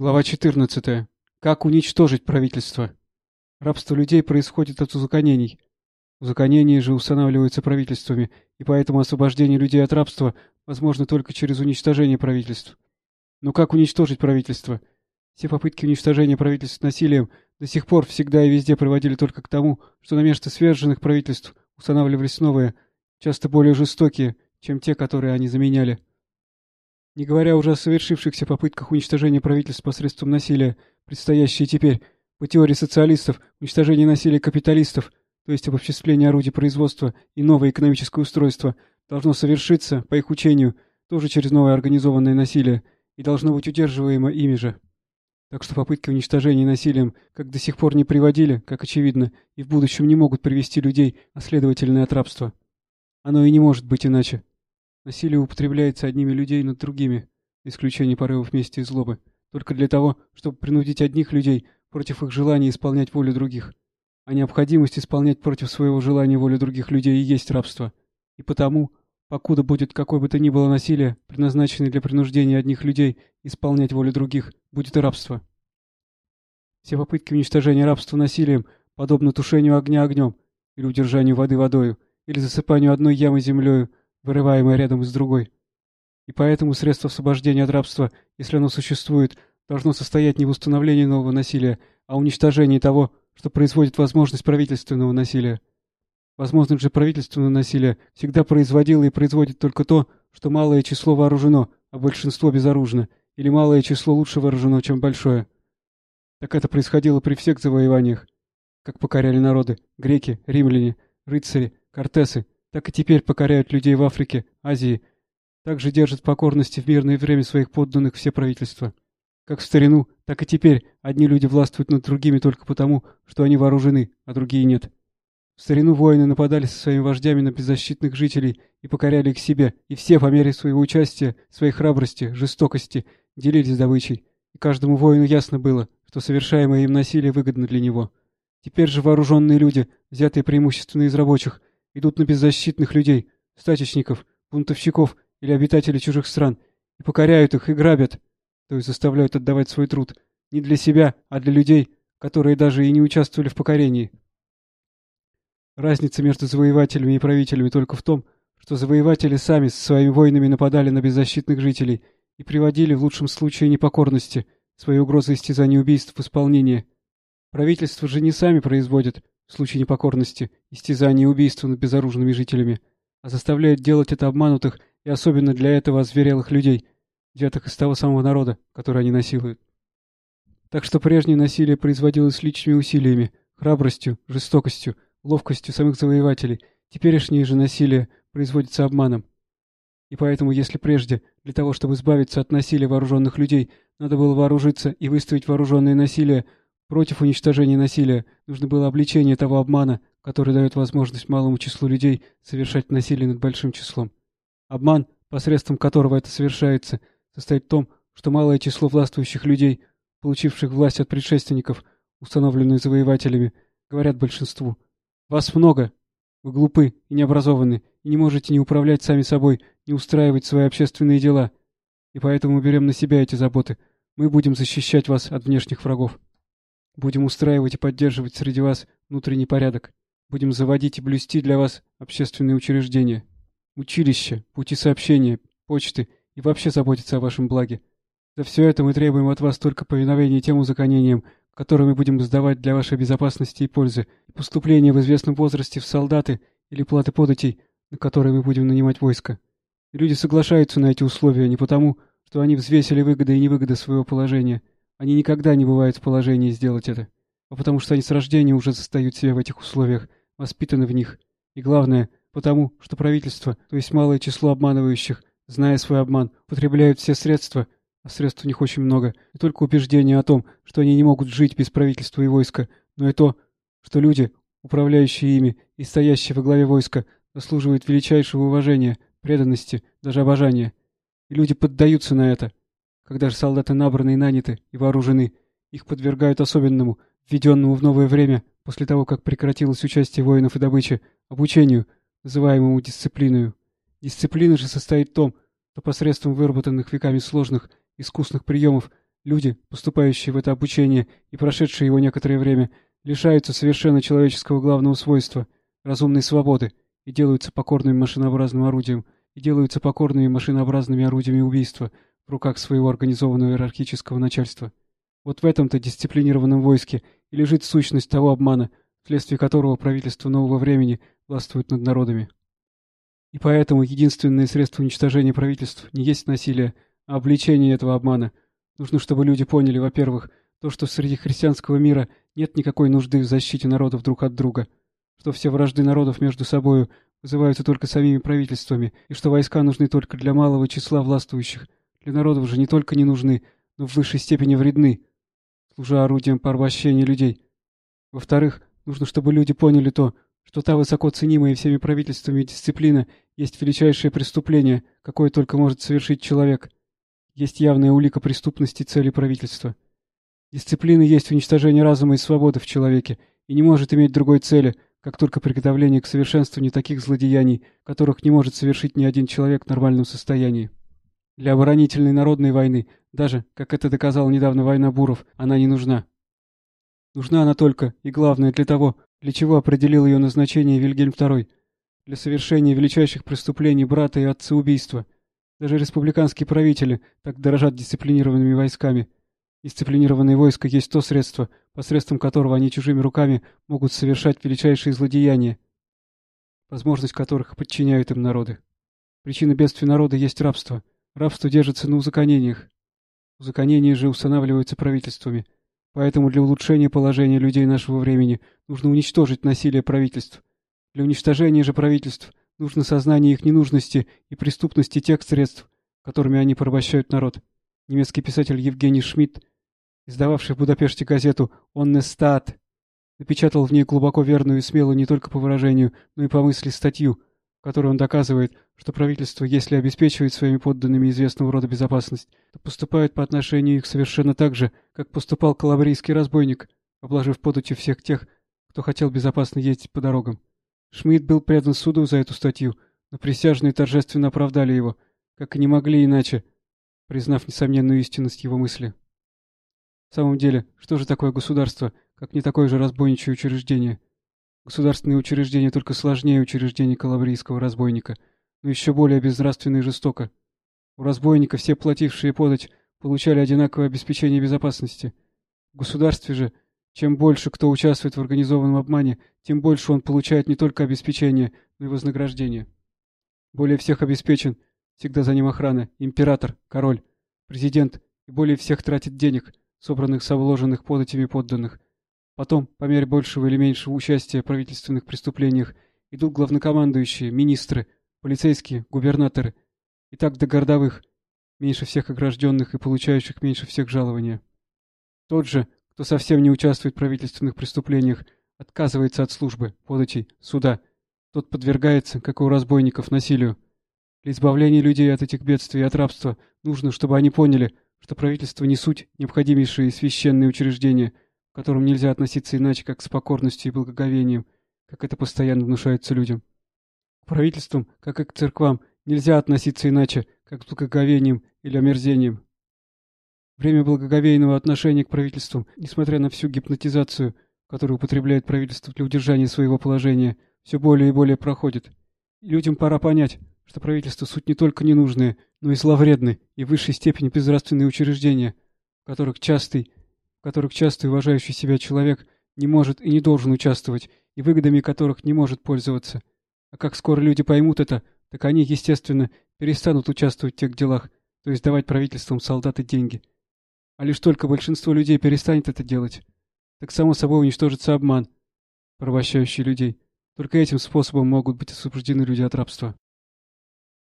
Глава 14. Как уничтожить правительство? Рабство людей происходит от узаконений. Узаконения же устанавливаются правительствами, и поэтому освобождение людей от рабства возможно только через уничтожение правительств. Но как уничтожить правительство? Все попытки уничтожения правительств насилием до сих пор всегда и везде приводили только к тому, что на место сверженных правительств устанавливались новые, часто более жестокие, чем те, которые они заменяли. Не говоря уже о совершившихся попытках уничтожения правительств посредством насилия, предстоящие теперь, по теории социалистов, уничтожение насилия капиталистов, то есть обобществление орудий производства и новое экономическое устройство, должно совершиться, по их учению, тоже через новое организованное насилие, и должно быть удерживаемо ими же. Так что попытки уничтожения насилием как до сих пор не приводили, как очевидно, и в будущем не могут привести людей, а следовательно от рабства. Оно и не может быть иначе. Насилие употребляется одними людей над другими, исключение порывов мести и злобы, только для того, чтобы принудить одних людей против их желания исполнять волю других. А необходимость исполнять против своего желания волю других людей и есть рабство. И потому, покуда будет какое бы то ни было насилие, предназначенное для принуждения одних людей исполнять волю других, будет и рабство. Все попытки уничтожения рабства насилием подобны тушению огня огнем, или удержанию воды водою, или засыпанию одной ямы землею, вырываемое рядом с другой. И поэтому средство освобождения от рабства, если оно существует, должно состоять не в установлении нового насилия, а в уничтожении того, что производит возможность правительственного насилия. Возможность же правительственного насилия всегда производило и производит только то, что малое число вооружено, а большинство безоружно, или малое число лучше вооружено, чем большое. Так это происходило при всех завоеваниях, как покоряли народы, греки, римляне, рыцари, кортесы, так и теперь покоряют людей в Африке, Азии, также держат покорности в мирное время своих подданных все правительства. Как в старину, так и теперь одни люди властвуют над другими только потому, что они вооружены, а другие нет. В старину воины нападали со своими вождями на беззащитных жителей и покоряли их себе, и все по мере своего участия, своей храбрости, жестокости делились добычей, и каждому воину ясно было, что совершаемое им насилие выгодно для него. Теперь же вооруженные люди, взятые преимущественно из рабочих, идут на беззащитных людей, стачечников, бунтовщиков или обитателей чужих стран, и покоряют их и грабят, то есть заставляют отдавать свой труд, не для себя, а для людей, которые даже и не участвовали в покорении. Разница между завоевателями и правителями только в том, что завоеватели сами со своими войнами нападали на беззащитных жителей и приводили в лучшем случае непокорности, свои угрозы истязаний убийств в исполнение. Правительство же не сами производят, в случае непокорности, истязания и убийства над безоружными жителями, а заставляет делать это обманутых и особенно для этого озверелых людей, взятых из того самого народа, который они насилуют. Так что прежнее насилие производилось личными усилиями, храбростью, жестокостью, ловкостью самих завоевателей, теперешнее же насилие производится обманом. И поэтому, если прежде, для того, чтобы избавиться от насилия вооруженных людей, надо было вооружиться и выставить вооруженное насилие Против уничтожения насилия нужно было обличение того обмана, который дает возможность малому числу людей совершать насилие над большим числом. Обман, посредством которого это совершается, состоит в том, что малое число властвующих людей, получивших власть от предшественников, установленную завоевателями, говорят большинству «Вас много, вы глупы и необразованы, и не можете ни управлять сами собой, ни устраивать свои общественные дела, и поэтому берем на себя эти заботы. Мы будем защищать вас от внешних врагов». Будем устраивать и поддерживать среди вас внутренний порядок. Будем заводить и блюсти для вас общественные учреждения, училища, пути сообщения, почты и вообще заботиться о вашем благе. За все это мы требуем от вас только повиновения тем узаконениям, которые мы будем сдавать для вашей безопасности и пользы, и поступления в известном возрасте в солдаты или платы податей, на которые мы будем нанимать войско. И люди соглашаются на эти условия не потому, что они взвесили выгоды и невыгоды своего положения, они никогда не бывают в положении сделать это, а потому что они с рождения уже застают себя в этих условиях, воспитаны в них. И главное, потому что правительство, то есть малое число обманывающих, зная свой обман, употребляют все средства, а средств у них очень много, не только убеждение о том, что они не могут жить без правительства и войска, но и то, что люди, управляющие ими и стоящие во главе войска, заслуживают величайшего уважения, преданности, даже обожания. И люди поддаются на это, когда же солдаты набраны и наняты, и вооружены, их подвергают особенному, введенному в новое время, после того, как прекратилось участие воинов и добычи, обучению, называемому дисциплиною. Дисциплина же состоит в том, что посредством выработанных веками сложных, искусных приемов Люди, поступающие в это обучение и прошедшие его некоторое время, лишаются совершенно человеческого главного свойства — разумной свободы и делаются покорными машинообразным орудием, и делаются покорными машинообразными орудиями убийства в руках своего организованного иерархического начальства. Вот в этом-то дисциплинированном войске и лежит сущность того обмана, вследствие которого правительство нового времени властвует над народами. И поэтому единственное средство уничтожения правительств не есть насилие, а обличение этого обмана. Нужно, чтобы люди поняли, во-первых, то, что среди христианского мира нет никакой нужды в защите народов друг от друга, что все вражды народов между собою вызываются только самими правительствами, и что войска нужны только для малого числа властвующих. Для народов же не только не нужны, но в высшей степени вредны, служа орудием порабощения людей. Во-вторых, нужно, чтобы люди поняли то, что та высоко ценимая всеми правительствами дисциплина есть величайшее преступление, какое только может совершить человек. Есть явная улика преступности цели правительства. Дисциплина есть уничтожение разума и свободы в человеке и не может иметь другой цели, как только приготовление к совершенствованию таких злодеяний, которых не может совершить ни один человек в нормальном состоянии. Для оборонительной народной войны, даже, как это доказала недавно война буров, она не нужна. Нужна она только, и главное, для того, для чего определил ее назначение Вильгельм II, для совершения величайших преступлений брата и отца убийства. Даже республиканские правители так дорожат дисциплинированными войсками. Дисциплинированные войска есть то средство, посредством которого они чужими руками могут совершать величайшие злодеяния, возможность которых подчиняют им народы. Причина бедствия народа есть рабство. Рабство держится на узаконениях. Узаконения же устанавливаются правительствами – Поэтому для улучшения положения людей нашего времени нужно уничтожить насилие правительств. Для уничтожения же правительств нужно сознание их ненужности и преступности тех средств, которыми они порабощают народ. Немецкий писатель Евгений Шмидт, издававший в Будапеште газету «Онне Стат», напечатал в ней глубоко верную и смелую не только по выражению, но и по мысли статью, которой он доказывает, что правительство, если обеспечивает своими подданными известного рода безопасность, то поступает по отношению их совершенно так же, как поступал калабрийский разбойник, обложив податью всех тех, кто хотел безопасно ездить по дорогам. Шмидт был предан суду за эту статью, но присяжные торжественно оправдали его, как и не могли иначе, признав несомненную истинность его мысли. В самом деле, что же такое государство, как не такое же разбойничье учреждение? Государственные учреждения только сложнее учреждений калабрийского разбойника — но еще более безнравственно и жестоко. У разбойника все платившие подать получали одинаковое обеспечение безопасности. В государстве же, чем больше кто участвует в организованном обмане, тем больше он получает не только обеспечение, но и вознаграждение. Более всех обеспечен, всегда за ним охрана, император, король, президент и более всех тратит денег, собранных с обложенных податями подданных. Потом, по мере большего или меньшего участия в правительственных преступлениях, идут главнокомандующие, министры, полицейские, губернаторы, и так до городовых, меньше всех огражденных и получающих меньше всех жалования. Тот же, кто совсем не участвует в правительственных преступлениях, отказывается от службы, подачей, суда, тот подвергается, как и у разбойников, насилию. Для избавления людей от этих бедствий и от рабства нужно, чтобы они поняли, что правительство не суть необходимейшие священные учреждения, которым нельзя относиться иначе, как с покорностью и благоговением, как это постоянно внушается людям правительствам, как и к церквам, нельзя относиться иначе, как с благоговением или омерзением. Время благоговейного отношения к правительствам, несмотря на всю гипнотизацию, которую употребляет правительство для удержания своего положения, все более и более проходит. И людям пора понять, что правительство суть не только ненужные, но и зловредные и в высшей степени безнравственные учреждения, в которых частый, которых частый уважающий себя человек не может и не должен участвовать, и выгодами которых не может пользоваться. А как скоро люди поймут это, так они, естественно, перестанут участвовать в тех делах, то есть давать правительствам солдаты деньги. А лишь только большинство людей перестанет это делать, так само собой уничтожится обман, порабощающий людей. Только этим способом могут быть освобождены люди от рабства.